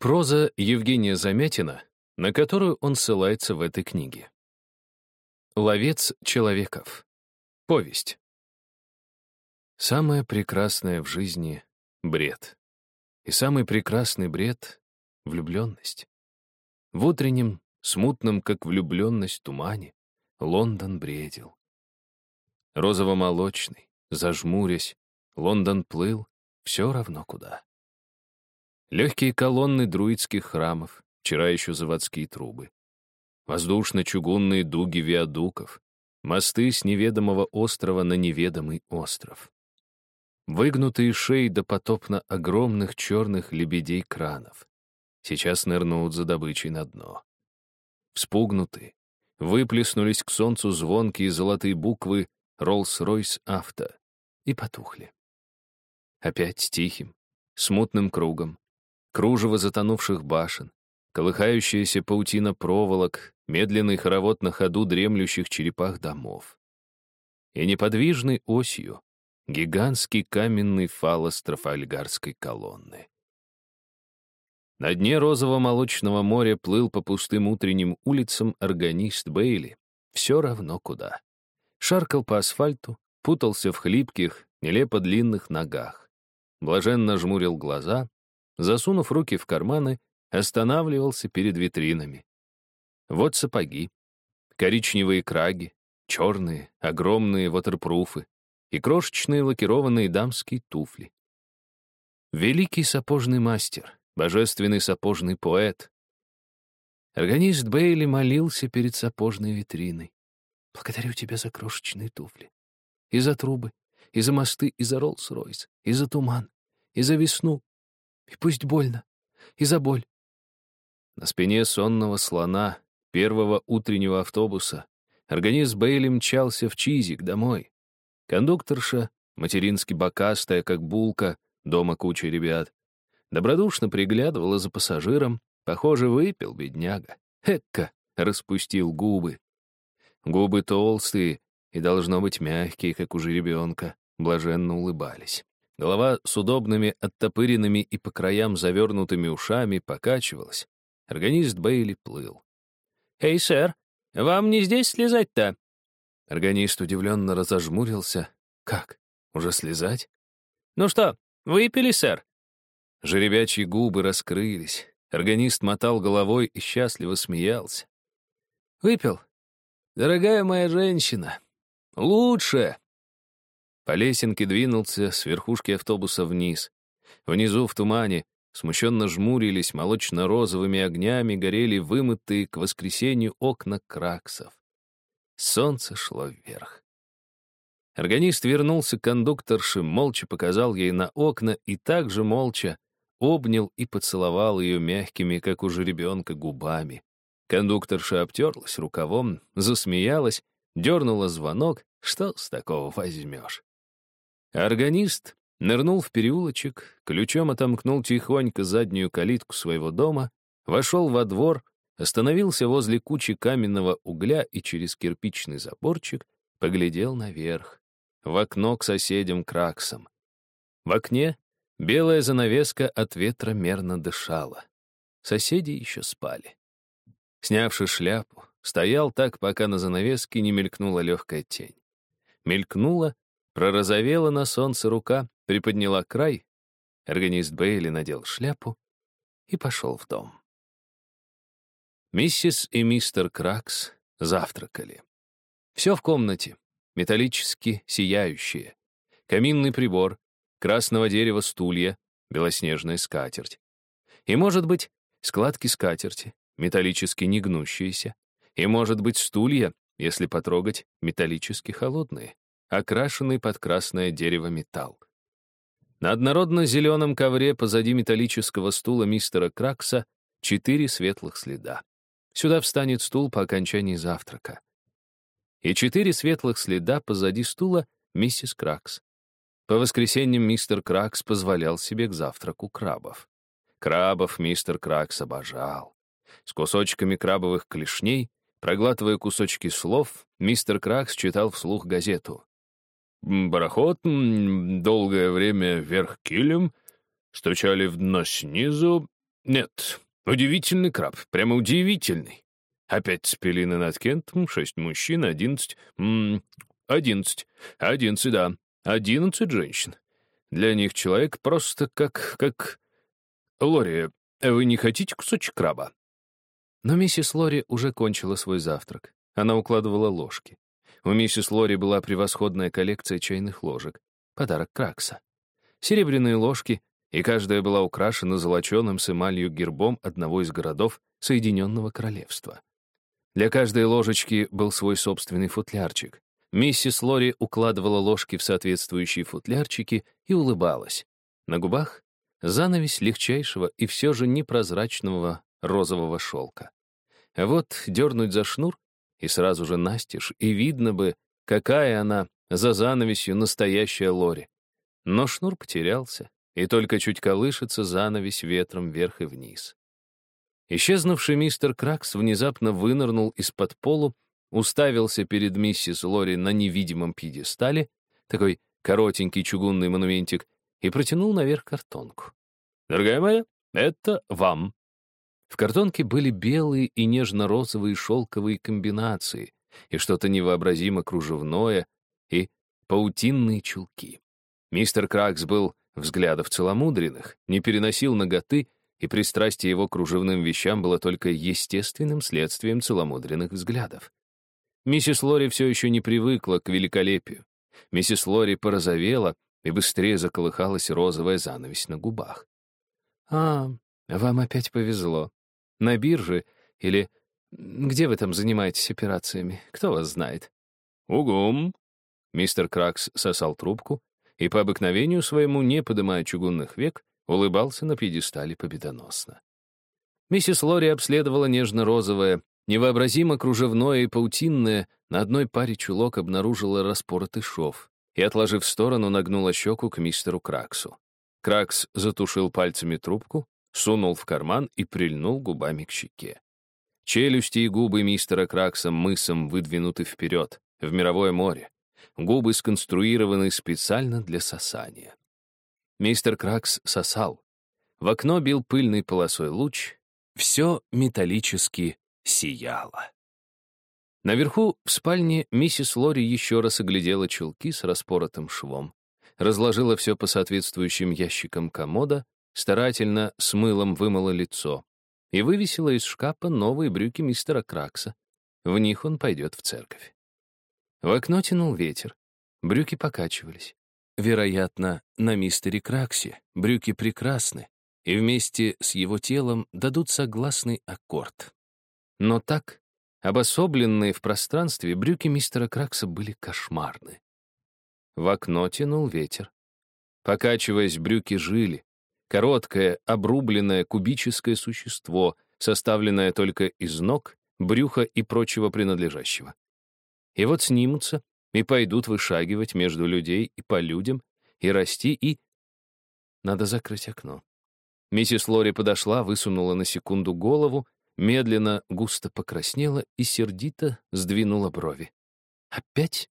Проза Евгения Замятина, на которую он ссылается в этой книге. Ловец человеков. Повесть. Самое прекрасное в жизни — бред. И самый прекрасный бред — влюбленность. В утреннем, смутном, как влюбленность, тумане Лондон бредил. Розово-молочный, зажмурясь, Лондон плыл все равно куда. Легкие колонны друидских храмов, вчера еще заводские трубы. Воздушно-чугунные дуги виадуков, мосты с неведомого острова на неведомый остров. Выгнутые шеи допотопно огромных черных лебедей-кранов. Сейчас нырнут за добычей на дно. Вспугнутые, выплеснулись к солнцу звонкие золотые буквы «Роллс-Ройс Авто» и потухли. Опять тихим, смутным кругом, кружево затонувших башен, колыхающаяся паутина проволок, медленный хоровод на ходу дремлющих черепах домов. И неподвижной осью гигантский каменный фалос Трафальгарской колонны. На дне розово-молочного моря плыл по пустым утренним улицам органист Бейли, все равно куда. Шаркал по асфальту, путался в хлипких, нелепо длинных ногах. Блаженно жмурил глаза, засунув руки в карманы, останавливался перед витринами. Вот сапоги, коричневые краги, черные, огромные ватерпруфы и крошечные лакированные дамские туфли. Великий сапожный мастер, божественный сапожный поэт. Органист Бейли молился перед сапожной витриной. «Благодарю тебя за крошечные туфли. И за трубы, и за мосты, и за Роллс-Ройс, и за туман, и за весну, и пусть больно, и за боль. На спине сонного слона первого утреннего автобуса органист Бейли мчался в Чизик домой. Кондукторша, матерински бокастая, как булка, дома куча ребят, добродушно приглядывала за пассажиром, похоже, выпил бедняга. Экка распустил губы. Губы толстые и, должно быть, мягкие, как у жеребенка, блаженно улыбались. Голова с удобными, оттопыренными и по краям завернутыми ушами покачивалась. Органист Бейли плыл. «Эй, сэр, вам не здесь слезать-то?» Органист удивленно разожмурился. «Как? Уже слезать?» «Ну что, выпили, сэр?» Жеребячьи губы раскрылись. Органист мотал головой и счастливо смеялся. «Выпил? Дорогая моя женщина, лучше!» По лесенке двинулся с верхушки автобуса вниз. Внизу, в тумане, смущенно жмурились молочно-розовыми огнями, горели вымытые к воскресенью окна краксов. Солнце шло вверх. Органист вернулся к кондукторше, молча показал ей на окна и также молча обнял и поцеловал ее мягкими, как у жеребенка, губами. Кондукторша обтерлась рукавом, засмеялась, дернула звонок. Что с такого возьмешь? Органист нырнул в переулочек, ключом отомкнул тихонько заднюю калитку своего дома, вошел во двор, остановился возле кучи каменного угля и через кирпичный заборчик поглядел наверх, в окно к соседям-краксам. В окне белая занавеска от ветра мерно дышала. Соседи еще спали. Снявши шляпу, стоял так, пока на занавеске не мелькнула легкая тень. Мелькнула Пророзовела на солнце рука, приподняла край. Органист Бейли надел шляпу и пошел в дом. Миссис и мистер Кракс завтракали. Все в комнате, металлически сияющее. Каминный прибор, красного дерева стулья, белоснежная скатерть. И, может быть, складки скатерти, металлически негнущиеся. И, может быть, стулья, если потрогать, металлически холодные окрашенный под красное дерево металл. На однородно-зеленом ковре позади металлического стула мистера Кракса четыре светлых следа. Сюда встанет стул по окончании завтрака. И четыре светлых следа позади стула миссис Кракс. По воскресеньям мистер Кракс позволял себе к завтраку крабов. Крабов мистер Кракс обожал. С кусочками крабовых клешней, проглатывая кусочки слов, мистер Кракс читал вслух газету. Пароход долгое время вверх килем, стучали в дно снизу, Нет, удивительный краб, прямо удивительный. Опять спелины над Кентом, шесть мужчин, одиннадцать... Одиннадцать. Одиннадцать, да. Одиннадцать женщин. Для них человек просто как... как... Лори, вы не хотите кусочек краба? Но миссис Лори уже кончила свой завтрак. Она укладывала ложки. У миссис Лори была превосходная коллекция чайных ложек. Подарок Кракса. Серебряные ложки, и каждая была украшена золоченым с эмалью гербом одного из городов Соединенного Королевства. Для каждой ложечки был свой собственный футлярчик. Миссис Лори укладывала ложки в соответствующие футлярчики и улыбалась. На губах — занавесь легчайшего и все же непрозрачного розового шелка. Вот дернуть за шнур, и сразу же настежь, и видно бы, какая она за занавесью настоящая Лори. Но шнур потерялся, и только чуть колышется занавесь ветром вверх и вниз. Исчезнувший мистер Кракс внезапно вынырнул из-под полу, уставился перед миссис Лори на невидимом пьедестале, такой коротенький чугунный монументик, и протянул наверх картонку. «Дорогая моя, это вам». В картонке были белые и нежно-розовые шелковые комбинации и что-то невообразимо кружевное и паутинные чулки. Мистер Кракс был взглядов целомудренных, не переносил ноготы, и пристрастие его к кружевным вещам было только естественным следствием целомудренных взглядов. Миссис Лори все еще не привыкла к великолепию. Миссис Лори порозовела, и быстрее заколыхалась розовая занавесь на губах. «А, вам опять повезло. На бирже или... Где вы там занимаетесь операциями? Кто вас знает?» «Угум!» Мистер Кракс сосал трубку и, по обыкновению своему, не подымая чугунных век, улыбался на пьедестале победоносно. Миссис Лори обследовала нежно-розовое, Невообразимо кружевное и паутинное на одной паре чулок обнаружила распоротый шов и, отложив в сторону, нагнула щеку к мистеру Краксу. Кракс затушил пальцами трубку, сунул в карман и прильнул губами к щеке. Челюсти и губы мистера Кракса мысом выдвинуты вперед, в мировое море. Губы сконструированы специально для сосания. Мистер Кракс сосал. В окно бил пыльной полосой луч. Все металлически сияло. Наверху, в спальне, миссис Лори еще раз оглядела чулки с распоротым швом, разложила все по соответствующим ящикам комода, старательно с мылом вымыла лицо и вывесила из шкафа новые брюки мистера Кракса. В них он пойдет в церковь. В окно тянул ветер, брюки покачивались. Вероятно, на мистере Краксе брюки прекрасны, и вместе с его телом дадут согласный аккорд. Но так, обособленные в пространстве, брюки мистера Кракса были кошмарны. В окно тянул ветер. Покачиваясь, брюки жили. Короткое, обрубленное кубическое существо, составленное только из ног, брюха и прочего принадлежащего. И вот снимутся и пойдут вышагивать между людей и по людям, и расти, и... Надо закрыть окно. Миссис Лори подошла, высунула на секунду голову медленно, густо покраснела и сердито сдвинула брови. «Опять?»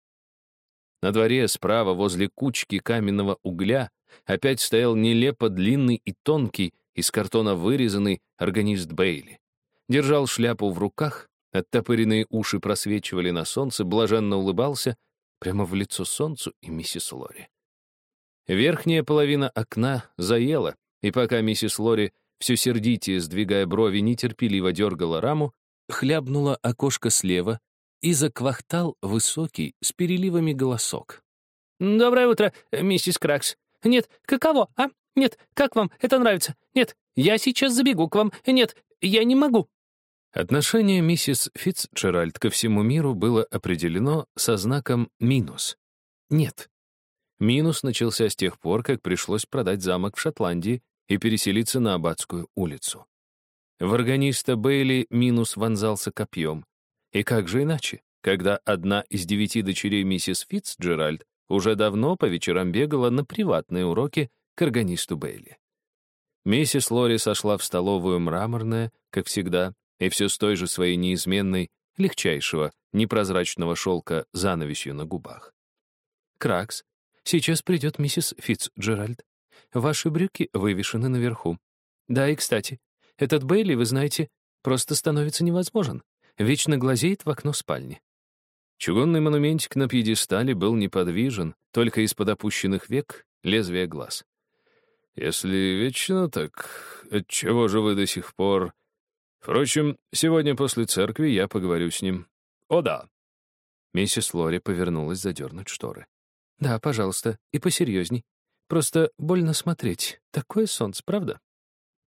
На дворе справа, возле кучки каменного угля, опять стоял нелепо длинный и тонкий, из картона вырезанный органист Бейли. Держал шляпу в руках, оттопыренные уши просвечивали на солнце, блаженно улыбался прямо в лицо солнцу и миссис Лори. Верхняя половина окна заела, и пока миссис Лори все сердитее, сдвигая брови, нетерпеливо дергала раму, хлябнуло окошко слева и заквахтал высокий с переливами голосок. «Доброе утро, миссис Кракс. Нет, каково, а? Нет, как вам это нравится? Нет, я сейчас забегу к вам. Нет, я не могу». Отношение миссис Фитцджеральд ко всему миру было определено со знаком «минус». «Нет». Минус начался с тех пор, как пришлось продать замок в Шотландии и переселиться на Аббатскую улицу. В органиста Бейли минус вонзался копьем. И как же иначе, когда одна из девяти дочерей миссис Фитцджеральд уже давно по вечерам бегала на приватные уроки к органисту Бейли. Миссис Лори сошла в столовую мраморная, как всегда, и все с той же своей неизменной, легчайшего, непрозрачного шелка занавесью на губах. «Кракс, сейчас придет миссис Фитцджеральд. Ваши брюки вывешены наверху. Да, и, кстати, Этот Бейли, вы знаете, просто становится невозможен. Вечно глазеет в окно спальни. Чугунный монументик на пьедестале был неподвижен, только из-под опущенных век лезвие глаз. «Если вечно так, отчего же вы до сих пор...» «Впрочем, сегодня после церкви я поговорю с ним». «О да!» Миссис Лори повернулась задернуть шторы. «Да, пожалуйста, и посерьезней. Просто больно смотреть. Такое солнце, правда?»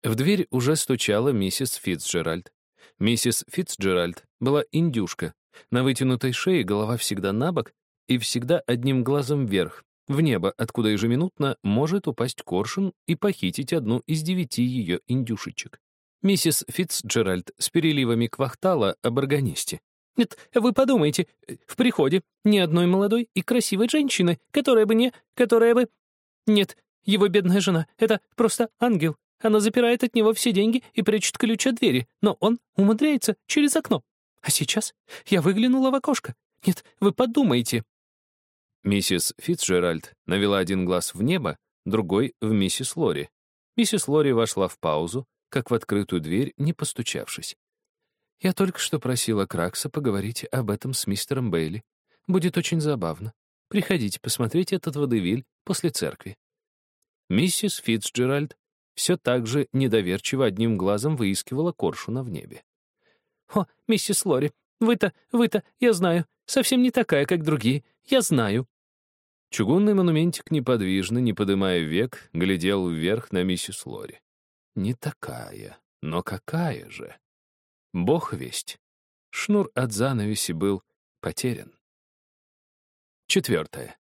В дверь уже стучала миссис Фитцджеральд. Миссис Фитцджеральд была индюшка. На вытянутой шее голова всегда на бок и всегда одним глазом вверх, в небо, откуда ежеминутно может упасть коршун и похитить одну из девяти ее индюшечек. Миссис Фитцджеральд с переливами квахтала об органисте. «Нет, вы подумайте, в приходе ни одной молодой и красивой женщины, которая бы не... которая бы... Нет, его бедная жена — это просто ангел. Она запирает от него все деньги и прячет ключ от двери, но он умудряется через окно. А сейчас я выглянула в окошко. Нет, вы подумайте». Миссис Фитцджеральд навела один глаз в небо, другой — в миссис Лори. Миссис Лори вошла в паузу, как в открытую дверь, не постучавшись. «Я только что просила Кракса поговорить об этом с мистером Бейли. Будет очень забавно. Приходите посмотреть этот водевиль после церкви». Миссис Фитцджеральд все так же недоверчиво одним глазом выискивала коршуна в небе. «О, миссис Лори, вы-то, вы-то, я знаю, совсем не такая, как другие, я знаю». Чугунный монументик неподвижно, не подымая век, глядел вверх на миссис Лори. «Не такая, но какая же?» Бог весть. Шнур от занавеси был потерян. Четвертое.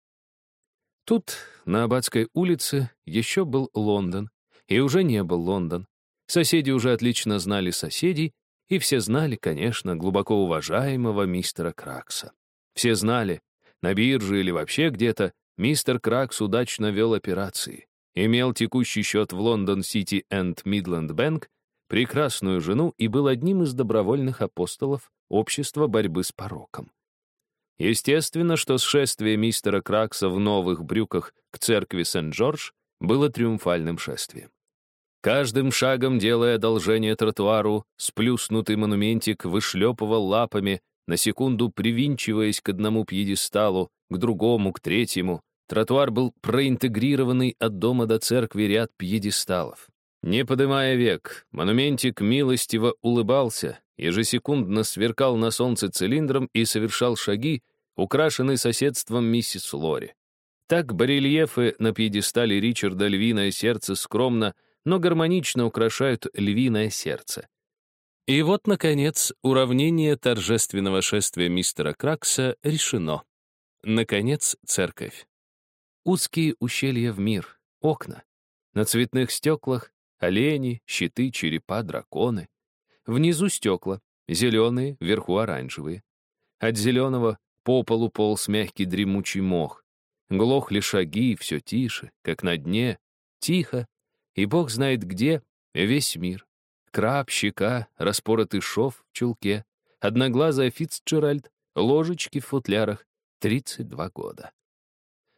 Тут, на Аббатской улице, еще был Лондон, и уже не был Лондон. Соседи уже отлично знали соседей, и все знали, конечно, глубоко уважаемого мистера Кракса. Все знали, на бирже или вообще где-то, мистер Кракс удачно вел операции, имел текущий счет в Лондон Сити энд Мидленд Бэнк, прекрасную жену и был одним из добровольных апостолов общества борьбы с пороком. Естественно, что шествие мистера Кракса в новых брюках к церкви Сент-Джордж было триумфальным шествием. Каждым шагом, делая одолжение тротуару, сплюснутый монументик вышлепывал лапами, на секунду привинчиваясь к одному пьедесталу, к другому, к третьему. Тротуар был проинтегрированный от дома до церкви ряд пьедесталов. Не подымая век, монументик милостиво улыбался, ежесекундно сверкал на солнце цилиндром и совершал шаги, украшенные соседством миссис Лори. Так барельефы на пьедестале Ричарда «Львиное сердце» скромно — но гармонично украшают львиное сердце. И вот, наконец, уравнение торжественного шествия мистера Кракса решено. Наконец, церковь. Узкие ущелья в мир, окна. На цветных стеклах олени, щиты, черепа, драконы. Внизу стекла, зеленые, вверху оранжевые. От зеленого по полу полз мягкий дремучий мох. Глохли шаги, все тише, как на дне, тихо, и бог знает где весь мир. Краб, щека, распоротый шов в чулке, одноглазая Фицджеральд, ложечки в футлярах, 32 года.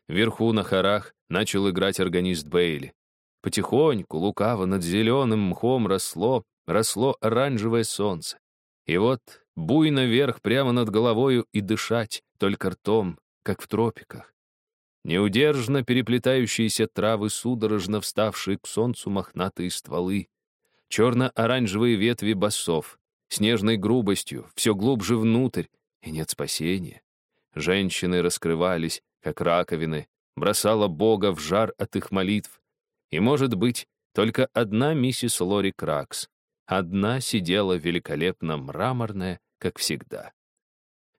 Вверху на хорах начал играть органист Бейли. Потихоньку, лукаво, над зеленым мхом росло, росло оранжевое солнце. И вот буйно вверх прямо над головою и дышать только ртом, как в тропиках. Неудержно переплетающиеся травы, судорожно вставшие к солнцу мохнатые стволы, черно-оранжевые ветви басов, снежной грубостью, все глубже внутрь, и нет спасения. Женщины раскрывались, как раковины, бросала Бога в жар от их молитв. И, может быть, только одна миссис Лори Кракс, одна сидела великолепно мраморная, как всегда.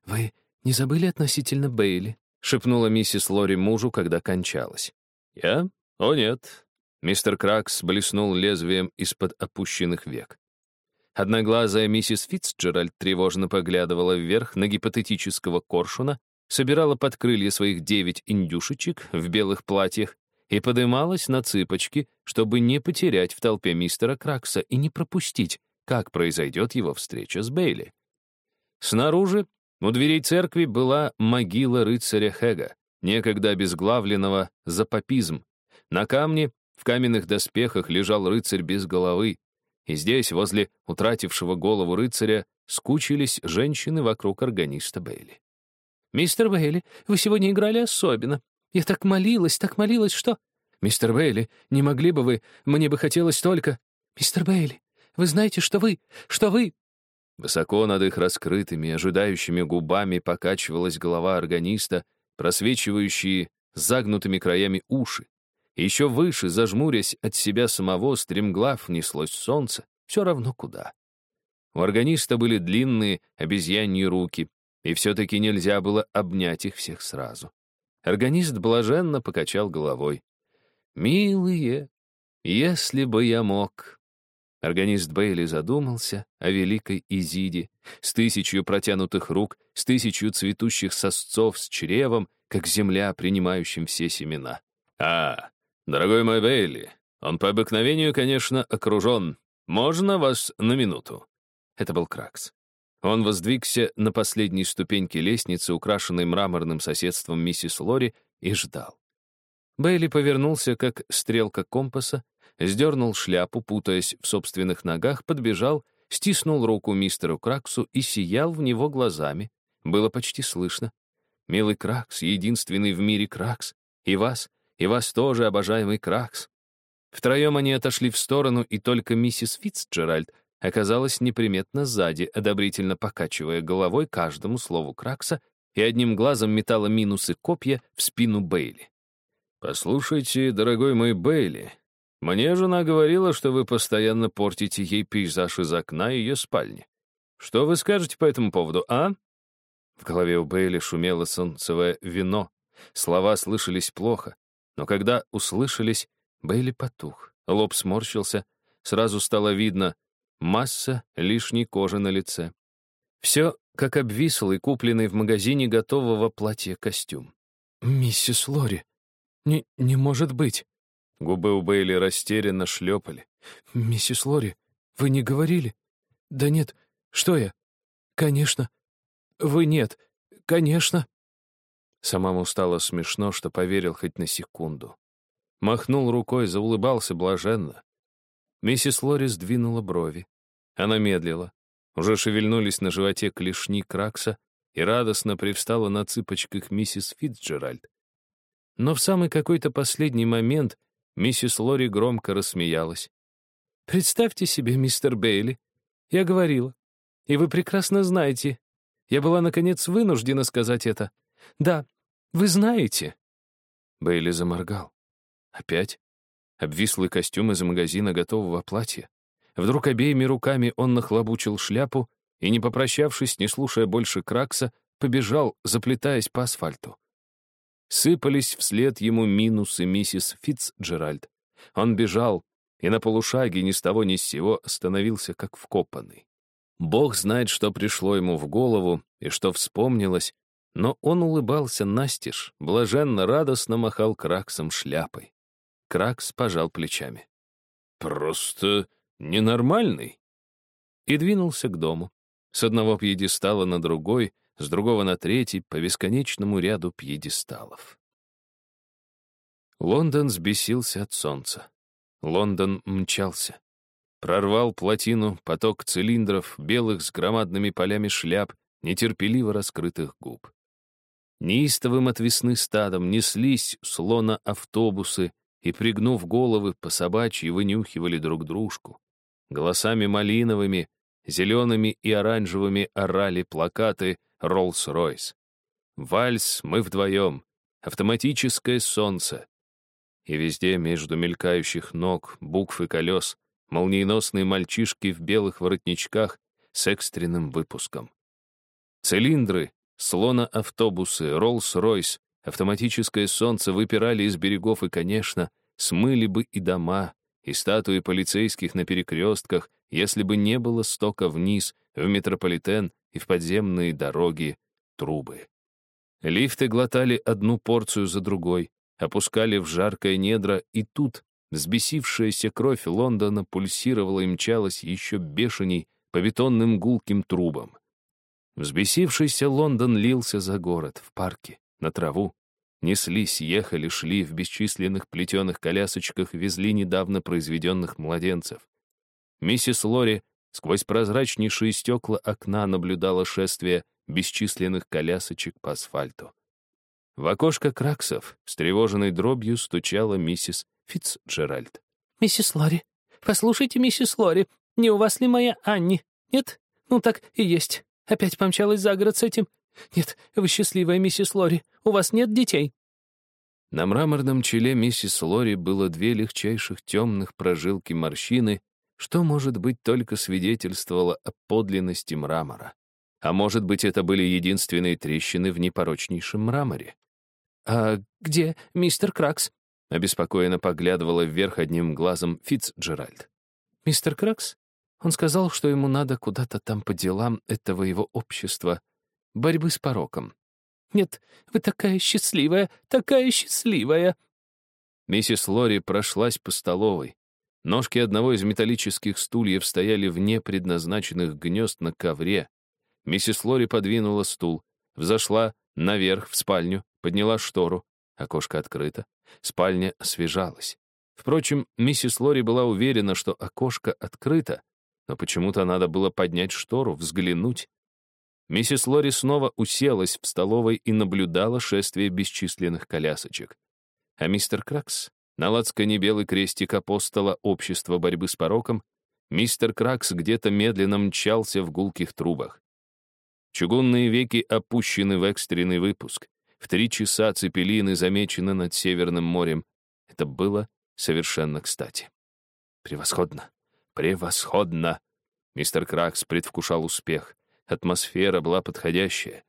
«Вы не забыли относительно Бейли?» — шепнула миссис Лори мужу, когда кончалась. «Я? О, нет». Мистер Кракс блеснул лезвием из-под опущенных век. Одноглазая миссис Фитцджеральд тревожно поглядывала вверх на гипотетического коршуна, собирала под крылья своих девять индюшечек в белых платьях и подымалась на цыпочки, чтобы не потерять в толпе мистера Кракса и не пропустить, как произойдет его встреча с Бейли. Снаружи у дверей церкви была могила рыцаря Хега, некогда обезглавленного за папизм. На камне, в каменных доспехах, лежал рыцарь без головы. и здесь, возле утратившего голову рыцаря, скучились женщины вокруг органиста Бейли. «Мистер Бейли, вы сегодня играли особенно. Я так молилась, так молилась, что...» «Мистер Бейли, не могли бы вы? Мне бы хотелось только...» «Мистер Бейли, вы знаете, что вы... что вы...» Высоко над их раскрытыми, ожидающими губами покачивалась голова органиста, просвечивающие загнутыми краями уши. И еще выше, зажмурясь от себя самого, стремглав неслось солнце, все равно куда. У органиста были длинные обезьяньи руки, и все-таки нельзя было обнять их всех сразу. Органист блаженно покачал головой. «Милые, если бы я мог...» Органист Бейли задумался о великой Изиде, с тысячью протянутых рук, с тысячью цветущих сосцов с чревом, как земля, принимающим все семена. «А, дорогой мой Бейли, он по обыкновению, конечно, окружен. Можно вас на минуту?» Это был Кракс. Он воздвигся на последней ступеньке лестницы, украшенной мраморным соседством миссис Лори, и ждал. Бейли повернулся, как стрелка компаса, сдернул шляпу, путаясь в собственных ногах, подбежал, стиснул руку мистеру Краксу и сиял в него глазами. Было почти слышно. «Милый Кракс, единственный в мире Кракс. И вас, и вас тоже, обожаемый Кракс». Втроем они отошли в сторону, и только миссис Фитцджеральд оказалась неприметно сзади, одобрительно покачивая головой каждому слову Кракса и одним глазом метала минусы копья в спину Бейли. «Послушайте, дорогой мой Бейли, мне жена говорила, что вы постоянно портите ей пейзаж из окна ее спальни. Что вы скажете по этому поводу, а?» В голове у Бейли шумело солнцевое вино. Слова слышались плохо, но когда услышались, Бейли потух, лоб сморщился, сразу стало видно масса лишней кожи на лице. Все как обвислый, купленный в магазине готового платья костюм. «Миссис Лори, не, не может быть!» Губы у Бейли растерянно шлепали. «Миссис Лори, вы не говорили?» «Да нет, что я?» «Конечно. Вы нет. Конечно». Самому стало смешно, что поверил хоть на секунду. Махнул рукой, заулыбался блаженно. Миссис Лори сдвинула брови. Она медлила. Уже шевельнулись на животе клешни Кракса и радостно привстала на цыпочках миссис Фитцджеральд. Но в самый какой-то последний момент Миссис Лори громко рассмеялась. «Представьте себе, мистер Бейли, я говорила, и вы прекрасно знаете. Я была, наконец, вынуждена сказать это. Да, вы знаете». Бейли заморгал. Опять? Обвислый костюм из магазина готового платья. Вдруг обеими руками он нахлобучил шляпу и, не попрощавшись, не слушая больше Кракса, побежал, заплетаясь по асфальту. Сыпались вслед ему минусы миссис Фитцджеральд. Он бежал, и на полушаге ни с того ни с сего остановился, как вкопанный. Бог знает, что пришло ему в голову и что вспомнилось, но он улыбался настежь, блаженно, радостно махал Краксом шляпой. Кракс пожал плечами. «Просто ненормальный». И двинулся к дому. С одного пьедестала на другой — с другого на третий по бесконечному ряду пьедесталов. Лондон сбесился от солнца. Лондон мчался. Прорвал плотину поток цилиндров, белых с громадными полями шляп, нетерпеливо раскрытых губ. Неистовым от весны стадом неслись слона автобусы и, пригнув головы, по собачьи вынюхивали друг дружку. Голосами малиновыми, зелеными и оранжевыми орали плакаты Роллс-Ройс. Вальс «Мы вдвоем», автоматическое солнце. И везде между мелькающих ног, букв и колес молниеносные мальчишки в белых воротничках с экстренным выпуском. Цилиндры, слона-автобусы, Роллс-Ройс, автоматическое солнце выпирали из берегов и, конечно, смыли бы и дома, и статуи полицейских на перекрестках, если бы не было стока вниз, в метрополитен и в подземные дороги трубы. Лифты глотали одну порцию за другой, опускали в жаркое недра, и тут взбесившаяся кровь Лондона пульсировала и мчалась еще бешеней по бетонным гулким трубам. Взбесившийся Лондон лился за город, в парке, на траву. Неслись, ехали, шли в бесчисленных плетеных колясочках, везли недавно произведенных младенцев. Миссис Лори сквозь прозрачнейшие стекла окна наблюдала шествие бесчисленных колясочек по асфальту. В окошко Краксов с тревоженной дробью стучала миссис Фитцджеральд. «Миссис Лори, послушайте, миссис Лори, не у вас ли моя Анни? Нет? Ну так и есть. Опять помчалась за город с этим? Нет, вы счастливая, миссис Лори, у вас нет детей». На мраморном челе миссис Лори было две легчайших темных прожилки морщины, что, может быть, только свидетельствовало о подлинности мрамора. А может быть, это были единственные трещины в непорочнейшем мраморе. «А где мистер Кракс?» — обеспокоенно поглядывала вверх одним глазом Фитцджеральд. «Мистер Кракс? Он сказал, что ему надо куда-то там по делам этого его общества, борьбы с пороком. Нет, вы такая счастливая, такая счастливая!» Миссис Лори прошлась по столовой. Ножки одного из металлических стульев стояли вне предназначенных гнезд на ковре. Миссис Лори подвинула стул, взошла наверх в спальню, подняла штору. Окошко открыто. Спальня освежалась. Впрочем, миссис Лори была уверена, что окошко открыто, но почему-то надо было поднять штору, взглянуть. Миссис Лори снова уселась в столовой и наблюдала шествие бесчисленных колясочек. А мистер Кракс, на лацкане белый крестик апостола общества борьбы с пороком, мистер Кракс где-то медленно мчался в гулких трубах. Чугунные веки опущены в экстренный выпуск. В три часа цепелины замечены над Северным морем. Это было совершенно кстати. Превосходно! Превосходно! Мистер Кракс предвкушал успех. Атмосфера была подходящая.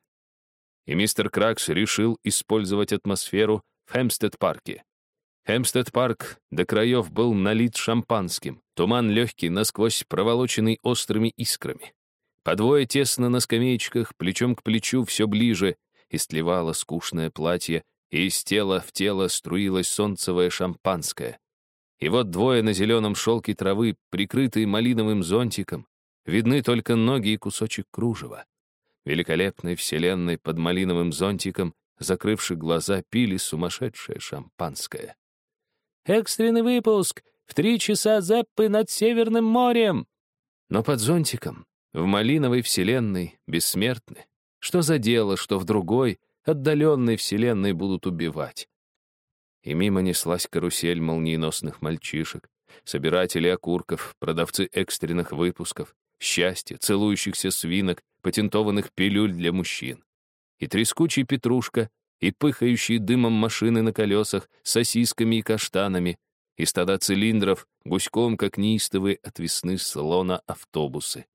И мистер Кракс решил использовать атмосферу в Хэмстед-парке. Хэмстед-парк до краев был налит шампанским. Туман легкий, насквозь проволоченный острыми искрами. По двое тесно на скамеечках, плечом к плечу, все ближе, истлевало скучное платье, и из тела в тело струилось солнцевое шампанское. И вот двое на зеленом шелке травы, прикрытые малиновым зонтиком, видны только ноги и кусочек кружева. Великолепной вселенной под малиновым зонтиком, закрывши глаза, пили сумасшедшее шампанское. «Экстренный выпуск! В три часа Зеппы над Северным морем!» Но под зонтиком в малиновой вселенной бессмертны. Что за дело, что в другой, отдаленной вселенной будут убивать? И мимо неслась карусель молниеносных мальчишек, собиратели окурков, продавцы экстренных выпусков, счастья, целующихся свинок, патентованных пилюль для мужчин. И трескучий петрушка, и пыхающие дымом машины на колесах, сосисками и каштанами, и стада цилиндров, гуськом, как неистовые от весны слона автобусы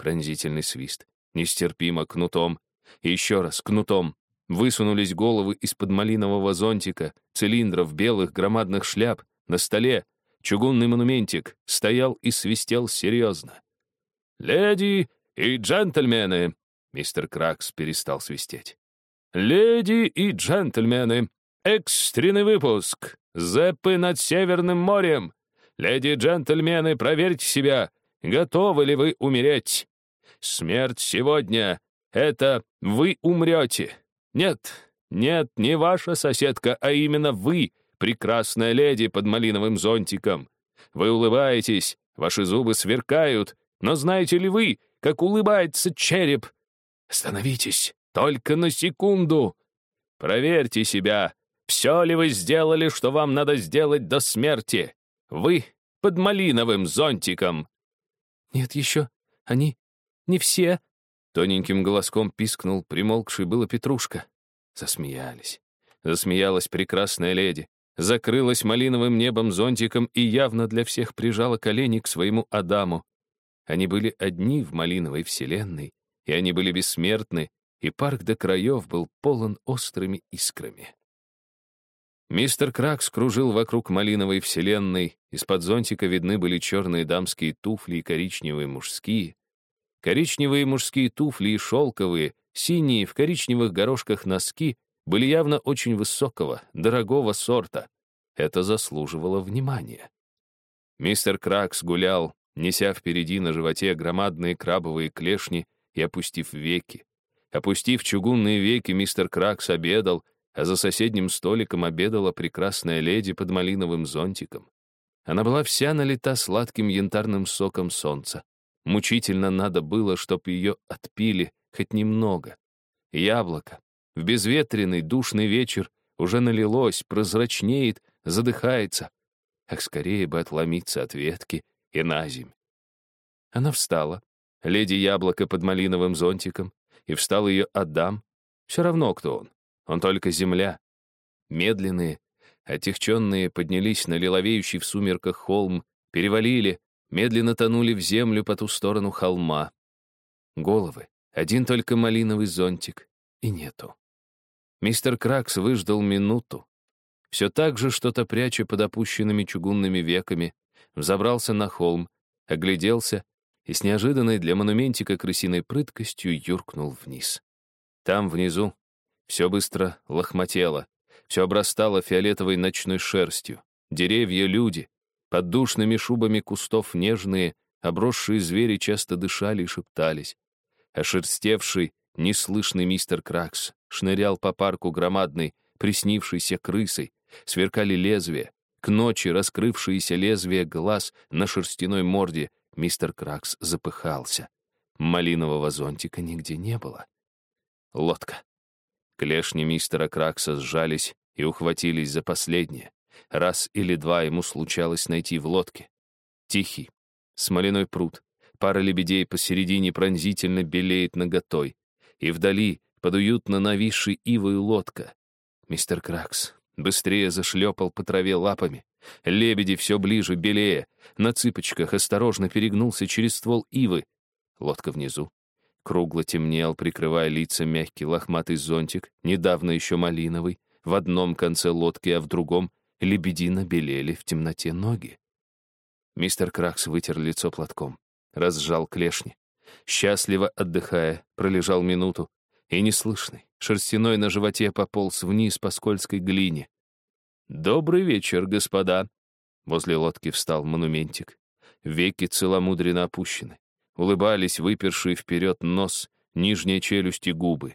пронзительный свист. Нестерпимо кнутом. И еще раз кнутом. Высунулись головы из-под малинового зонтика, цилиндров, белых громадных шляп. На столе чугунный монументик стоял и свистел серьезно. «Леди и джентльмены!» Мистер Кракс перестал свистеть. «Леди и джентльмены! Экстренный выпуск! Зеппы над Северным морем! Леди и джентльмены, проверьте себя! Готовы ли вы умереть? Смерть сегодня — это вы умрете. Нет, нет, не ваша соседка, а именно вы, прекрасная леди под малиновым зонтиком. Вы улыбаетесь, ваши зубы сверкают, но знаете ли вы, как улыбается череп? Остановитесь, только на секунду. Проверьте себя, все ли вы сделали, что вам надо сделать до смерти. Вы под малиновым зонтиком. Нет еще, они не все!» Тоненьким голоском пискнул примолкший было Петрушка. Засмеялись. Засмеялась прекрасная леди. Закрылась малиновым небом зонтиком и явно для всех прижала колени к своему Адаму. Они были одни в малиновой вселенной, и они были бессмертны, и парк до краев был полон острыми искрами. Мистер Кракс кружил вокруг малиновой вселенной, из-под зонтика видны были черные дамские туфли и коричневые мужские. Коричневые мужские туфли и шелковые, синие в коричневых горошках носки были явно очень высокого, дорогого сорта. Это заслуживало внимания. Мистер Кракс гулял, неся впереди на животе громадные крабовые клешни и опустив веки. Опустив чугунные веки, мистер Кракс обедал, а за соседним столиком обедала прекрасная леди под малиновым зонтиком. Она была вся налита сладким янтарным соком солнца. Мучительно надо было, чтоб ее отпили хоть немного. Яблоко в безветренный душный вечер уже налилось, прозрачнеет, задыхается. Ах, скорее бы отломиться от ветки и на земь. Она встала, леди Яблоко под малиновым зонтиком, и встал ее Адам. Все равно, кто он. Он только земля. Медленные, отягченные поднялись на лиловеющий в сумерках холм, перевалили, медленно тонули в землю по ту сторону холма. Головы, один только малиновый зонтик, и нету. Мистер Кракс выждал минуту. Все так же, что-то пряча под опущенными чугунными веками, взобрался на холм, огляделся и с неожиданной для монументика крысиной прыткостью юркнул вниз. Там, внизу, все быстро лохматело, все обрастало фиолетовой ночной шерстью. Деревья, люди, под душными шубами кустов нежные, обросшие звери часто дышали и шептались. Ошерстевший, неслышный мистер Кракс шнырял по парку громадной, приснившейся крысой, сверкали лезвия, к ночи раскрывшиеся лезвия глаз на шерстяной морде Мистер Кракс запыхался. Малинового зонтика нигде не было. Лодка. Клешни мистера Кракса сжались и ухватились за последнее. Раз или два ему случалось найти в лодке. Тихий, смоляной пруд, пара лебедей посередине пронзительно белеет наготой. И вдали, под уютно нависшей ивой лодка. Мистер Кракс быстрее зашлепал по траве лапами. Лебеди все ближе, белее. На цыпочках осторожно перегнулся через ствол ивы. Лодка внизу. Кругло темнел, прикрывая лица мягкий лохматый зонтик, недавно еще малиновый. В одном конце лодки, а в другом лебедина белели в темноте ноги. Мистер Кракс вытер лицо платком, разжал клешни. Счастливо отдыхая, пролежал минуту, и неслышный, шерстяной на животе пополз вниз по скользкой глине. «Добрый вечер, господа!» Возле лодки встал монументик. Веки целомудренно опущены. Улыбались выпершие вперед нос, нижняя челюсть и губы.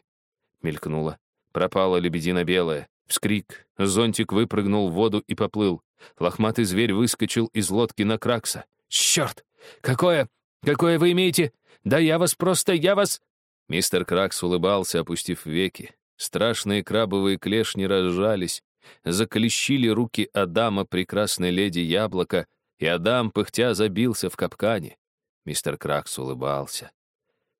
Мелькнула. Пропала лебедина белая. Вскрик. Зонтик выпрыгнул в воду и поплыл. Лохматый зверь выскочил из лодки на Кракса. «Черт! Какое? Какое вы имеете? Да я вас просто, я вас...» Мистер Кракс улыбался, опустив веки. Страшные крабовые клешни разжались, заклещили руки Адама, прекрасной леди Яблоко, и Адам, пыхтя, забился в капкане. Мистер Кракс улыбался.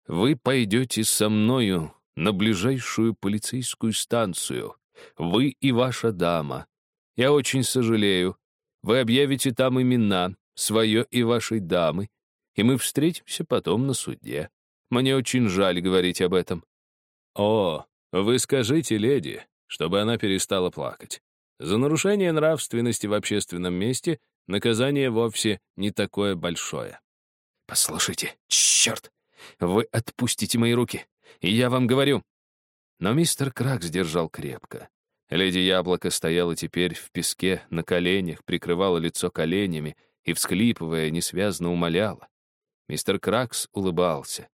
«Вы пойдете со мною на ближайшую полицейскую станцию. Вы и ваша дама. Я очень сожалею. Вы объявите там имена, свое и вашей дамы, и мы встретимся потом на суде. Мне очень жаль говорить об этом». «О, вы скажите, леди, чтобы она перестала плакать. За нарушение нравственности в общественном месте наказание вовсе не такое большое. «Послушайте, черт! Вы отпустите мои руки, и я вам говорю!» Но мистер Крак сдержал крепко. Леди Яблоко стояла теперь в песке, на коленях, прикрывала лицо коленями и, всхлипывая, несвязно умоляла. Мистер Кракс улыбался.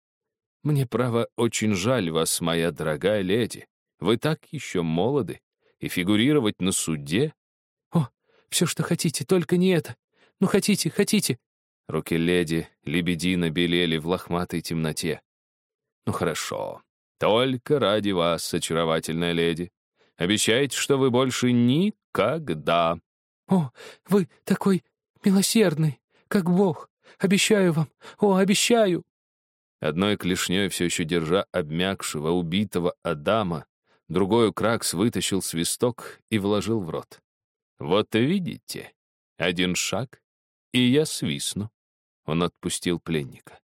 «Мне, право, очень жаль вас, моя дорогая леди. Вы так еще молоды, и фигурировать на суде? О, все, что хотите, только не это. Ну, хотите, хотите. Руки леди лебедина белели в лохматой темноте. Ну, хорошо. Только ради вас, очаровательная леди. Обещайте, что вы больше никогда. О, вы такой милосердный, как Бог. Обещаю вам. О, обещаю. Одной клешней все еще держа обмякшего, убитого Адама, Другой Кракс вытащил свисток и вложил в рот. «Вот видите, один шаг, и я свистну». Он отпустил пленника.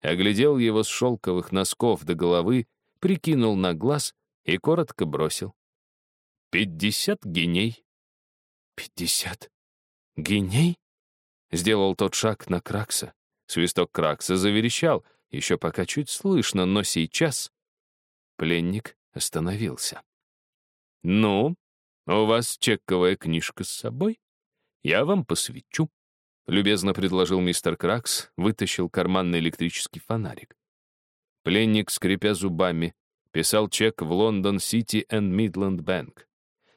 Оглядел его с шелковых носков до головы, прикинул на глаз и коротко бросил. «Пятьдесят геней». «Пятьдесят геней?» Сделал тот шаг на Кракса. Свисток Кракса заверещал, еще пока чуть слышно, но сейчас... Пленник остановился. «Ну, у вас чековая книжка с собой? Я вам посвечу», — любезно предложил мистер Кракс, вытащил карманный электрический фонарик. Пленник, скрипя зубами, писал чек в Лондон-Сити энд Мидленд Бэнк.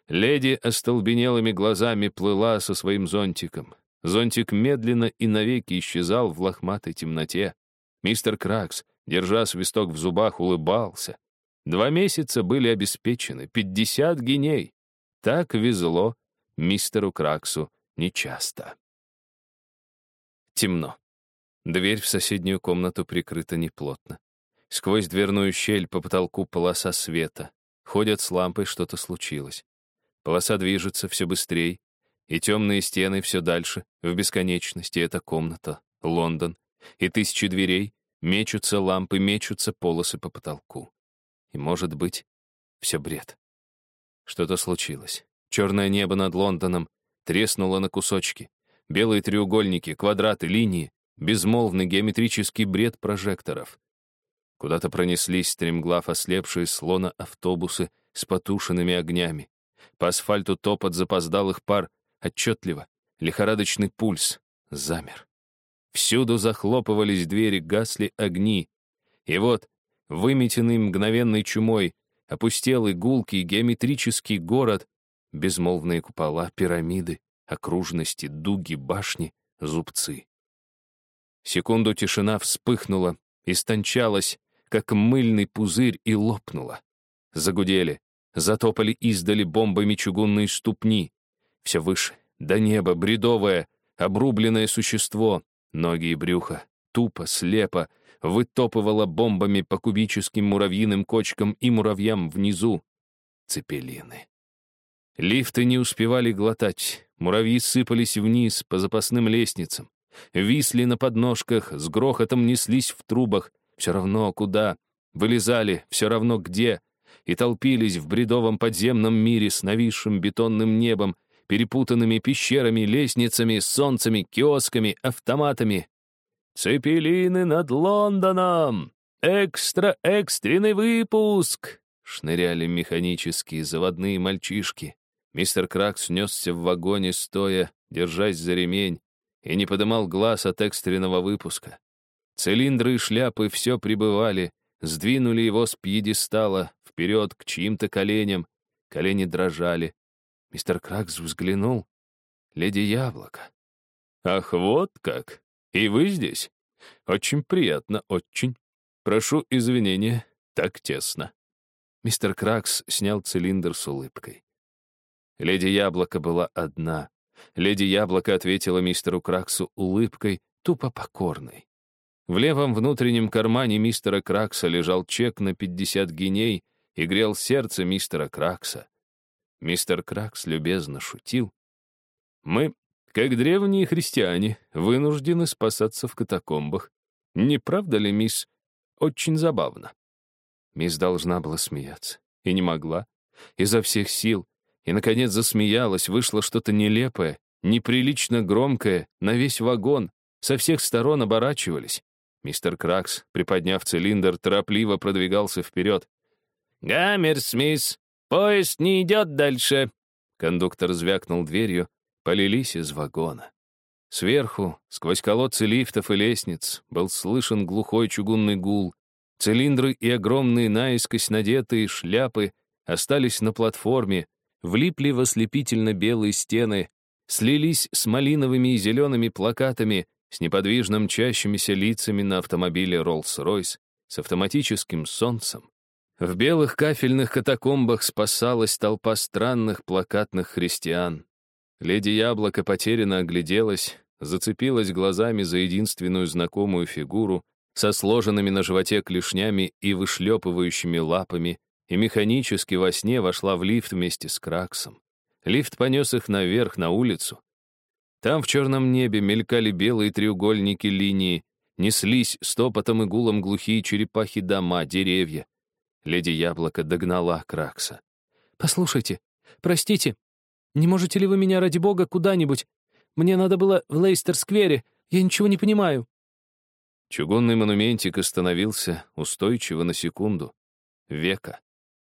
Леди остолбенелыми глазами плыла со своим зонтиком. Зонтик медленно и навеки исчезал в лохматой темноте. Мистер Кракс, держа свисток в зубах, улыбался. Два месяца были обеспечены, пятьдесят геней. Так везло мистеру Краксу нечасто. Темно. Дверь в соседнюю комнату прикрыта неплотно. Сквозь дверную щель по потолку полоса света. Ходят с лампой, что-то случилось. Полоса движется все быстрее, и темные стены все дальше, в бесконечности. Это комната, Лондон, и тысячи дверей, мечутся лампы, мечутся полосы по потолку. И, может быть, все бред. Что-то случилось. Черное небо над Лондоном треснуло на кусочки. Белые треугольники, квадраты, линии, безмолвный геометрический бред прожекторов. Куда-то пронеслись стремглав ослепшие слона автобусы с потушенными огнями. По асфальту топот запоздалых пар отчетливо, лихорадочный пульс замер. Всюду захлопывались двери, гасли огни. И вот, выметенный мгновенной чумой, опустелый гулкий геометрический город, безмолвные купола, пирамиды, окружности, дуги, башни, зубцы. Секунду тишина вспыхнула, истончалась, как мыльный пузырь, и лопнула. Загудели, затопали издали бомбами чугунные ступни. Все выше, до неба, бредовое, обрубленное существо, ноги и брюхо, тупо, слепо, вытопывало бомбами по кубическим муравьиным кочкам и муравьям внизу. Цепелины. Лифты не успевали глотать, муравьи сыпались вниз по запасным лестницам, висли на подножках, с грохотом неслись в трубах, все равно куда, вылезали, все равно где, и толпились в бредовом подземном мире с нависшим бетонным небом, перепутанными пещерами, лестницами, солнцами, киосками, автоматами. «Цепелины над Лондоном! Экстра-экстренный выпуск!» Шныряли механические заводные мальчишки. Мистер Кракс несся в вагоне, стоя, держась за ремень, и не подымал глаз от экстренного выпуска. Цилиндры и шляпы все прибывали, сдвинули его с пьедестала вперед к чьим-то коленям. Колени дрожали. Мистер Кракс взглянул. Леди Яблоко. «Ах, вот как! И вы здесь? Очень приятно, очень. Прошу извинения, так тесно». Мистер Кракс снял цилиндр с улыбкой. Леди Яблоко была одна. Леди Яблоко ответила мистеру Краксу улыбкой, тупо покорной. В левом внутреннем кармане мистера Кракса лежал чек на 50 геней и грел сердце мистера Кракса. Мистер Кракс любезно шутил. «Мы, как древние христиане, вынуждены спасаться в катакомбах. Не правда ли, мисс? Очень забавно». Мисс должна была смеяться. И не могла. Изо всех сил, и, наконец, засмеялась, вышло что-то нелепое, неприлично громкое, на весь вагон, со всех сторон оборачивались. Мистер Кракс, приподняв цилиндр, торопливо продвигался вперед. «Гаммерсмис, поезд не идет дальше!» Кондуктор звякнул дверью, полились из вагона. Сверху, сквозь колодцы лифтов и лестниц, был слышен глухой чугунный гул. Цилиндры и огромные наискось надетые шляпы остались на платформе, влипли в ослепительно-белые стены, слились с малиновыми и зелеными плакатами, с неподвижно мчащимися лицами на автомобиле Rolls-Royce, с автоматическим солнцем. В белых кафельных катакомбах спасалась толпа странных плакатных христиан. Леди Яблоко потерянно огляделась, зацепилась глазами за единственную знакомую фигуру со сложенными на животе клешнями и вышлепывающими лапами, и механически во сне вошла в лифт вместе с Краксом. Лифт понес их наверх, на улицу. Там в черном небе мелькали белые треугольники линии, неслись стопотом и гулом глухие черепахи дома, деревья. Леди Яблоко догнала Кракса. «Послушайте, простите, не можете ли вы меня, ради бога, куда-нибудь? Мне надо было в Лейстер-сквере, я ничего не понимаю». Чугунный монументик остановился устойчиво на секунду. Века.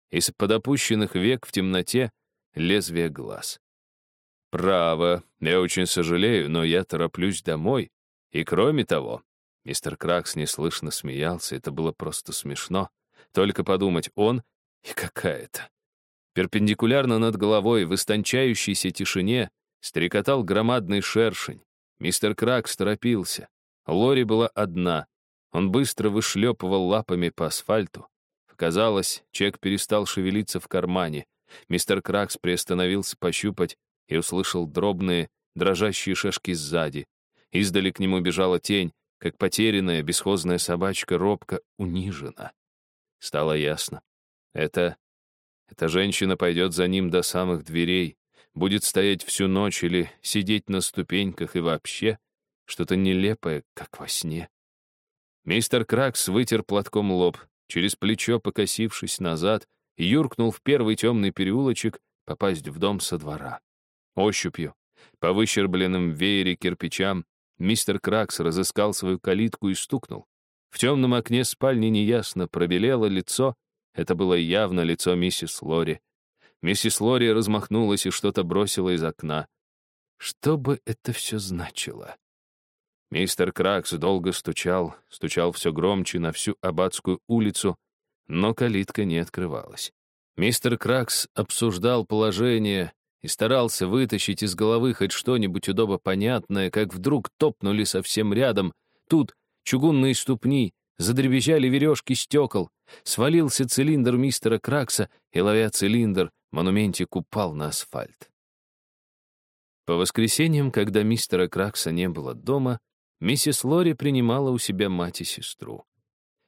Из-под опущенных век в темноте лезвие глаз. «Право, я очень сожалею, но я тороплюсь домой. И кроме того...» Мистер Кракс неслышно смеялся, это было просто смешно. Только подумать, он и какая-то. Перпендикулярно над головой, в истончающейся тишине, стрекотал громадный шершень. Мистер Кракс торопился. Лори была одна. Он быстро вышлепывал лапами по асфальту. Казалось, чек перестал шевелиться в кармане. Мистер Кракс приостановился пощупать и услышал дробные, дрожащие шашки сзади. Издали к нему бежала тень, как потерянная, бесхозная собачка робко унижена. Стало ясно. Это... Эта женщина пойдет за ним до самых дверей, будет стоять всю ночь или сидеть на ступеньках и вообще что-то нелепое, как во сне. Мистер Кракс вытер платком лоб, через плечо покосившись назад, юркнул в первый темный переулочек, попасть в дом со двора. Ощупью, по выщербленным веере кирпичам, мистер Кракс разыскал свою калитку и стукнул. В темном окне спальни неясно пробелело лицо, это было явно лицо миссис Лори. Миссис Лори размахнулась и что-то бросила из окна. Что бы это все значило? Мистер Кракс долго стучал, стучал все громче на всю Аббатскую улицу, но калитка не открывалась. Мистер Кракс обсуждал положение и старался вытащить из головы хоть что-нибудь удобо понятное, как вдруг топнули совсем рядом. Тут чугунные ступни, задребезжали вережки стекол, свалился цилиндр мистера Кракса и, ловя цилиндр, монументик упал на асфальт. По воскресеньям, когда мистера Кракса не было дома, миссис Лори принимала у себя мать и сестру.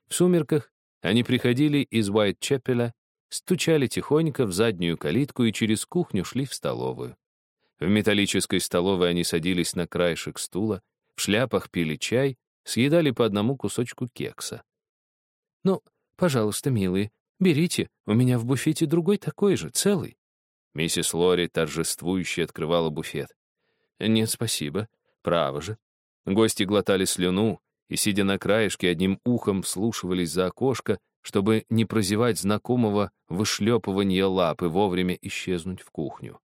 В сумерках они приходили из Уайт-Чепеля, стучали тихонько в заднюю калитку и через кухню шли в столовую. В металлической столовой они садились на краешек стула, в шляпах пили чай, съедали по одному кусочку кекса. «Ну, пожалуйста, милые, берите, у меня в буфете другой такой же, целый». Миссис Лори торжествующе открывала буфет. «Нет, спасибо, право же, Гости глотали слюну и, сидя на краешке, одним ухом вслушивались за окошко, чтобы не прозевать знакомого вышлепывания лапы вовремя исчезнуть в кухню.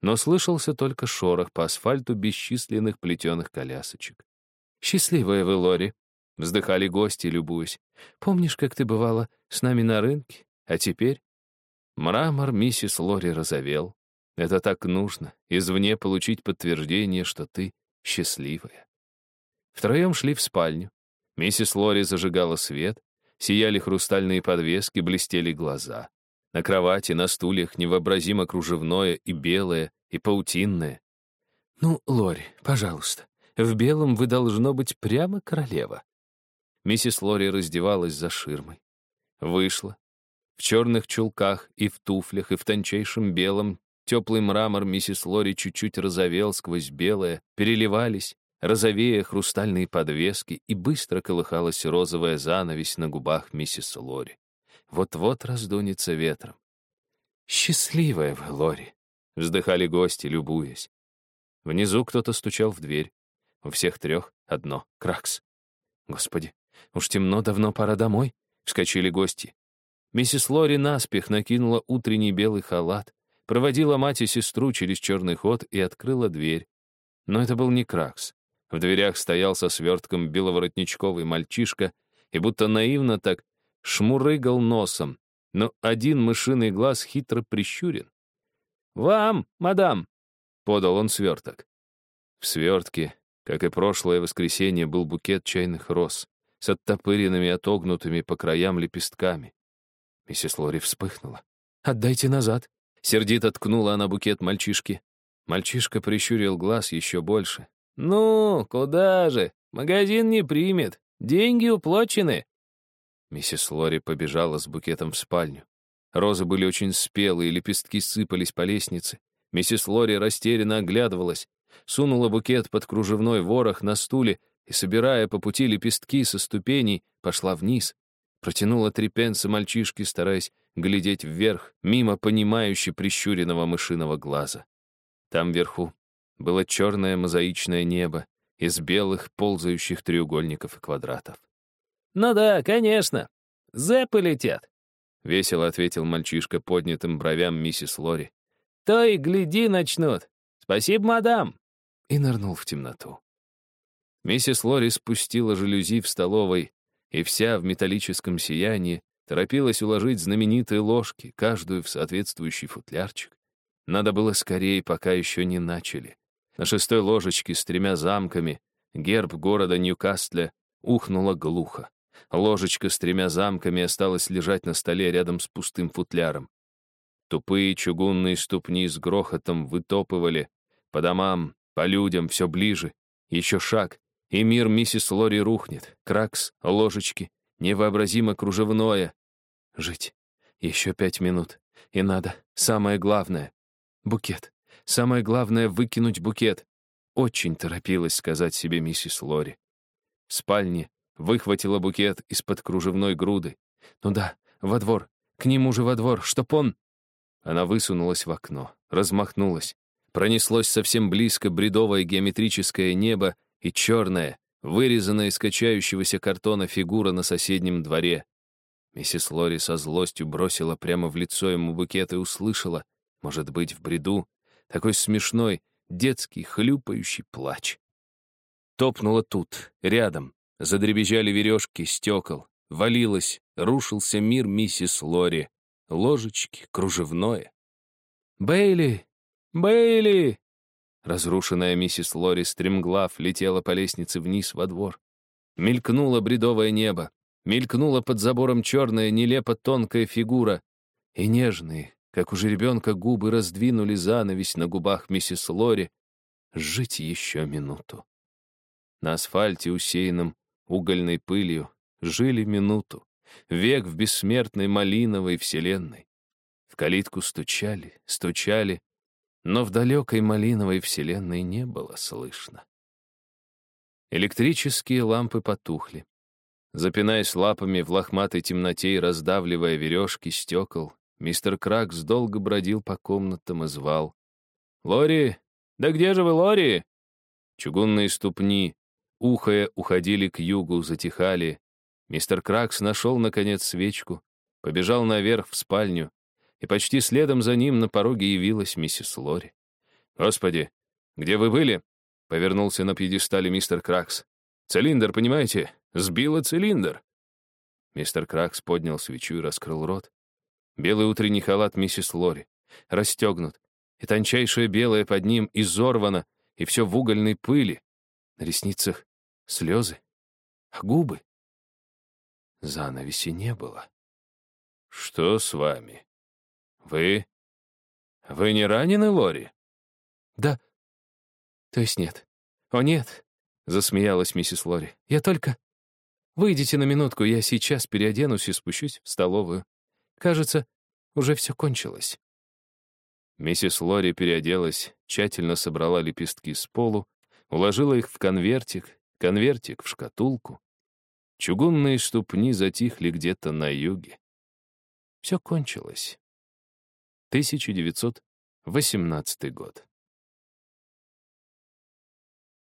Но слышался только шорох по асфальту бесчисленных плетеных колясочек. «Счастливая вы, Лори!» — вздыхали гости, любуясь. «Помнишь, как ты бывала с нами на рынке? А теперь?» Мрамор миссис Лори разовел. Это так нужно, извне получить подтверждение, что ты счастливая. Втроем шли в спальню. Миссис Лори зажигала свет, сияли хрустальные подвески, блестели глаза. На кровати, на стульях невообразимо кружевное и белое, и паутинное. «Ну, Лори, пожалуйста, в белом вы должно быть прямо королева». Миссис Лори раздевалась за ширмой. Вышла. В черных чулках и в туфлях, и в тончайшем белом теплый мрамор миссис Лори чуть-чуть разовел сквозь белое, переливались, розовея хрустальные подвески, и быстро колыхалась розовая занавесь на губах миссис Лори. Вот-вот раздунется ветром. «Счастливая вы, Лори!» — вздыхали гости, любуясь. Внизу кто-то стучал в дверь. У всех трех одно — Кракс. «Господи, уж темно, давно пора домой!» — вскочили гости. Миссис Лори наспех накинула утренний белый халат, проводила мать и сестру через черный ход и открыла дверь. Но это был не Кракс. В дверях стоял со свертком беловоротничковый мальчишка и будто наивно так шмурыгал носом, но один мышиный глаз хитро прищурен. «Вам, мадам!» — подал он сверток. В свертке, как и прошлое воскресенье, был букет чайных роз с оттопыренными, отогнутыми по краям лепестками. Миссис Лори вспыхнула. «Отдайте назад!» Сердито ткнула она букет мальчишки. Мальчишка прищурил глаз еще больше, «Ну, куда же? Магазин не примет. Деньги уплачены». Миссис Лори побежала с букетом в спальню. Розы были очень спелые, лепестки сыпались по лестнице. Миссис Лори растерянно оглядывалась, сунула букет под кружевной ворох на стуле и, собирая по пути лепестки со ступеней, пошла вниз. Протянула три пенса мальчишке, стараясь глядеть вверх, мимо понимающе прищуренного мышиного глаза. Там вверху было черное мозаичное небо из белых ползающих треугольников и квадратов. «Ну да, конечно. Зэпы летят», — весело ответил мальчишка поднятым бровям миссис Лори. «То и гляди начнут. Спасибо, мадам!» И нырнул в темноту. Миссис Лори спустила жалюзи в столовой, и вся в металлическом сиянии торопилась уложить знаменитые ложки, каждую в соответствующий футлярчик. Надо было скорее, пока еще не начали. На шестой ложечке с тремя замками герб города Ньюкасля ухнула глухо. Ложечка с тремя замками осталась лежать на столе рядом с пустым футляром. Тупые чугунные ступни с грохотом вытопывали по домам, по людям, все ближе. Еще шаг, и мир миссис Лори рухнет. Кракс, ложечки, невообразимо кружевное. Жить. Еще пять минут. И надо. Самое главное. Букет. Самое главное — выкинуть букет. Очень торопилась сказать себе миссис Лори. В спальне выхватила букет из-под кружевной груды. Ну да, во двор, к нему же во двор, чтоб он... Она высунулась в окно, размахнулась. Пронеслось совсем близко бредовое геометрическое небо и черная, вырезанная из качающегося картона фигура на соседнем дворе. Миссис Лори со злостью бросила прямо в лицо ему букет и услышала, может быть, в бреду, такой смешной, детский, хлюпающий плач. Топнула тут, рядом, задребезжали вережки стекол, валилось, рушился мир миссис Лори, ложечки, кружевное. «Бейли! Бейли!» Разрушенная миссис Лори стремглав летела по лестнице вниз во двор. Мелькнуло бредовое небо, мелькнула под забором черная, нелепо тонкая фигура, и нежные, как у жеребенка, губы раздвинули занавесь на губах миссис Лори. Жить еще минуту. На асфальте, усеянном угольной пылью, жили минуту. Век в бессмертной малиновой вселенной. В калитку стучали, стучали, но в далекой малиновой вселенной не было слышно. Электрические лампы потухли. Запинаясь лапами в лохматой темноте и раздавливая вережки стекол, мистер Кракс долго бродил по комнатам и звал. «Лори! Да где же вы, Лори?» Чугунные ступни, ухая, уходили к югу, затихали. Мистер Кракс нашел, наконец, свечку, побежал наверх в спальню, и почти следом за ним на пороге явилась миссис Лори. «Господи, где вы были?» — повернулся на пьедестале мистер Кракс. «Цилиндр, понимаете? Сбила цилиндр!» Мистер Кракс поднял свечу и раскрыл рот. Белый утренний халат миссис Лори расстегнут, и тончайшее белое под ним изорвано, и все в угольной пыли. На ресницах слезы, а губы. Занавеси не было. «Что с вами?» «Вы... вы не ранены, Лори?» «Да. То есть нет. О, нет!» — засмеялась миссис Лори. «Я только... Выйдите на минутку, я сейчас переоденусь и спущусь в столовую. Кажется, уже все кончилось». Миссис Лори переоделась, тщательно собрала лепестки с полу, уложила их в конвертик, конвертик в шкатулку. Чугунные ступни затихли где-то на юге. Все кончилось. 1918 год.